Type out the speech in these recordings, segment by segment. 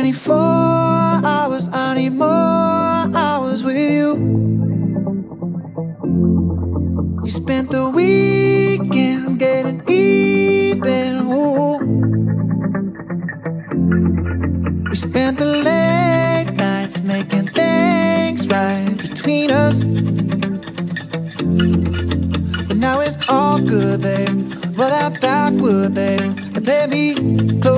24 hours, I need more hours with you. You spent the weekend getting even. Ooh. We spent the late nights making things right between us. But now it's all good, babe. Roll that Backwood, babe, and play me close.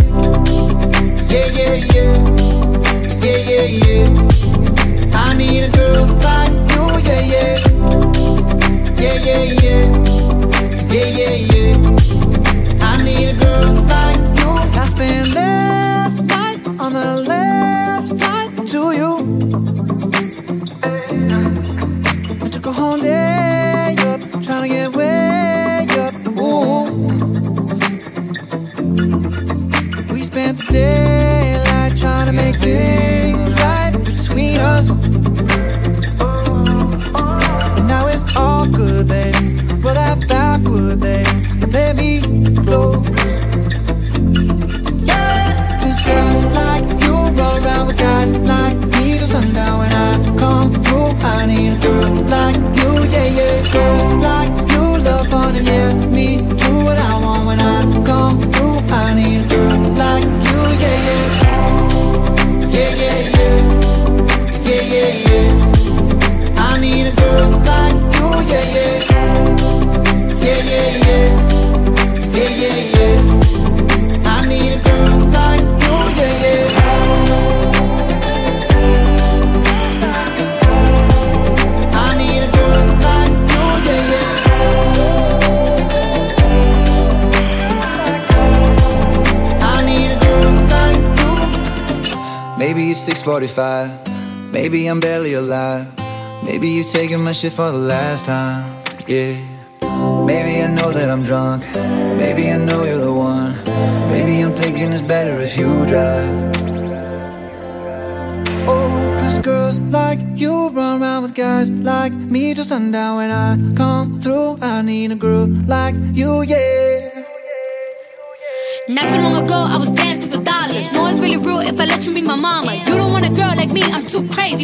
Trying to get way up. We spent the daylight trying to make things right between us. And now it's all good, that me. Maybe it's 6:45. Maybe I'm barely alive. Maybe you're taking my shit for the last time. Yeah. Maybe I know that I'm drunk. Maybe I know you're the one. Maybe I'm thinking it's better if you drive. Oh, cause girls like you run around with guys like me till sundown. When I come through, I need a girl like you, yeah. Not too long ago, I was dancing for dollars. No, it's really real if I let you be my mama. You don't want